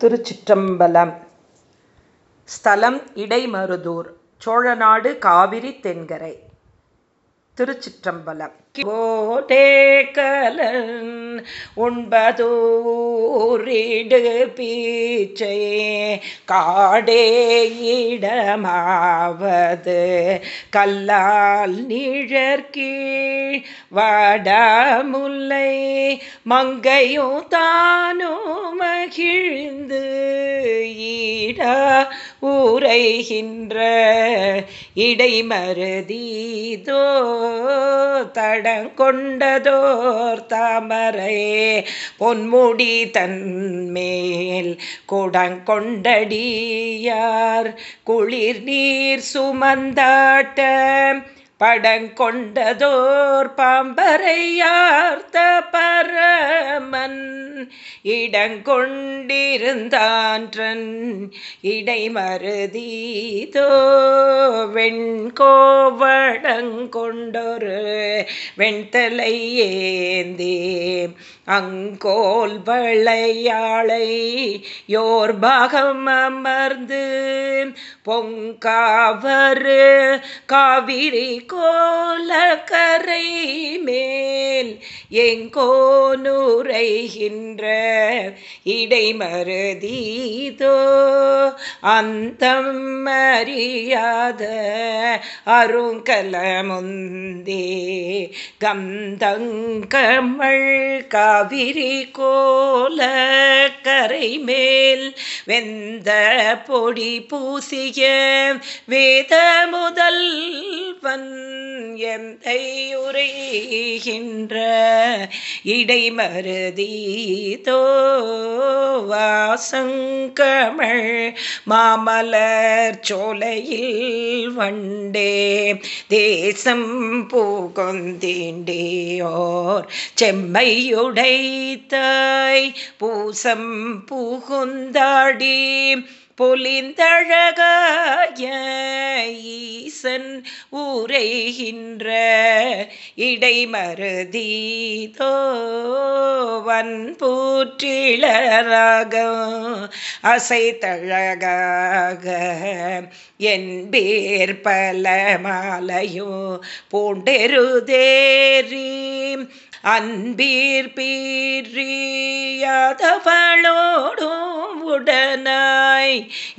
திருச்சிற்றம்பலம். ஸ்தலம் இடைமருதூர் சோழநாடு காவிரி தென்கரை. திருச்சிற்றம்பலம். ஓடேகலன் உண்பதூரிடு பீச்சை காடேயிடமாவது கல்லால் நிழற்கீழ் வடமுல்லை மங்கையும் தானும் மகிழ் ஊரைகின்ற இடைமருதீதோ தடங்கொண்டதோர் தாமரை பொன்முடி தன்மேல் குடங்கொண்டடியார் குளிர் நீர் சுமந்தாட்ட படங்கொண்டதோர் பாம்பரையார்த்த பரமன். இடங்கொண்டிருந்தான்றன் இடைமருதீதோ வெண்கோவடங்கொண்டொரு வெண்தலை ஏந்தி அங்கோல் வளையாளை யோர் பாகம் அமர்ந்து பொங்காவரு காவிரி கோலக்கரை மேல் எங்கோனுரைகின்ற இடைமருதீதோ அந்தம் அறியாத அருங்கலமுந்தே கந்தங்கமள் காவிரி கோலக்கரை மேல் வெந்த பொடி பூசிய வேத முதல் எந்தை உரைகின்ற இடைமருதி தோவாசங்கமள் மாமலர் சோலையில் வண்டே தேசம் பூகொந்தீண்டியோர் செம்மையுடைத்தாய் பூசம் புகுந்தாடி பொலிந்தழகாய ஈசன் ஊரைகின்ற இடைமருதீதோவன் பூற்றிளராக அசைத்தழகாக என் பேர் பல மாலையோ பூண்டெருதேரி அன்பீர் பீரியாதவளோடு உடனாய்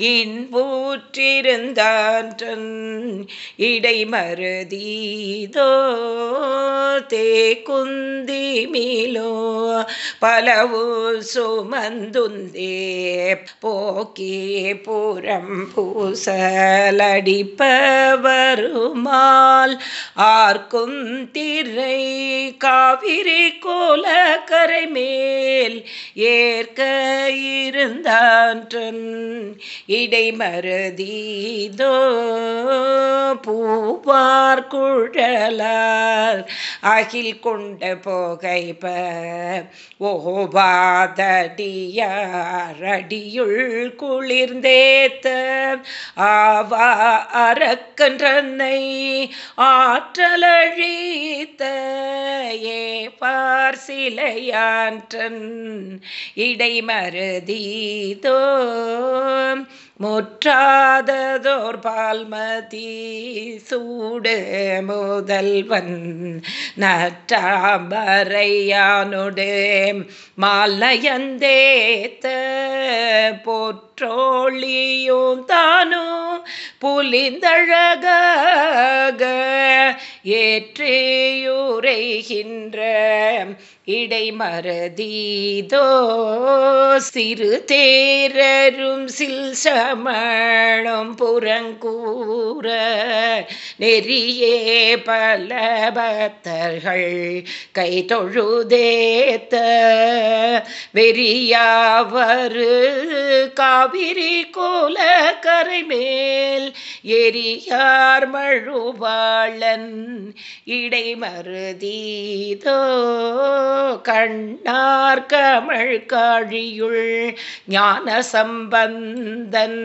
இன்பூற்றிருந்தான் இடைமருதீதோ தே குந்தி மீலோ பலவு சுமந்துந்தே போக்கே புறம் பூசலடிப்பவருமால் ஆர்க்கும் திரை காவிரி கோலக்கரை மேல் ஏற்க இருந்தான் இடைமருதீதோ பூவார் குழலார் அகில் கொண்ட போகைப்ப ஓவாதடியார் அடியுள் குளிர்ந்தேத்த ஆவா அரக்கன்றனை ஆற்றலழித்த ஏ பார் சிலையான்றன் இடைமருதீதோ முற்றாததோர் பால்மதி சூடு முதல்வன் நற்றாம்பரையானொடு மாலையந்தேத்த போற்றோழியும் தானோ புலிந்தழக ஏற்றியுரைகின்ற இடைமருதீதோ சிறு தேரரும் சில் சமணம் புறங்கூற நெறியே பல பக்தர்கள் கை தொழுதேத்த வெறியாவரு காவிரி கோல கரைமேல் எரியார் மழுவாளன் இடைமருதீதோ கண்ணார் கமழ் காழியுள் ஞான சம்பந்தன்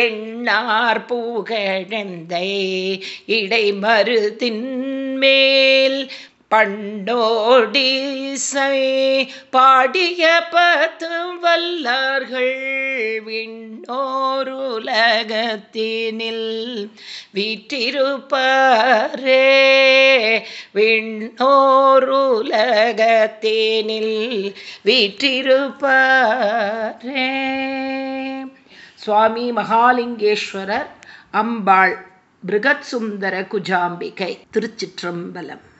எண்ணார் பூகழந்தை இடை மேல் பண்டோடிசை பாடிய பத்து வல்லார்கள் விண்ணோருலகத்தினில் வீற்றிருப்பாரே விண்ணோருலகத்தினில் வீற்றிருப்பாரே. சுவாமி மகாலிங்கேஸ்வரர் அம்பாள் பிருகத் சுந்தர குஜாம்பிகை திருச்சிற்றம்பலம்.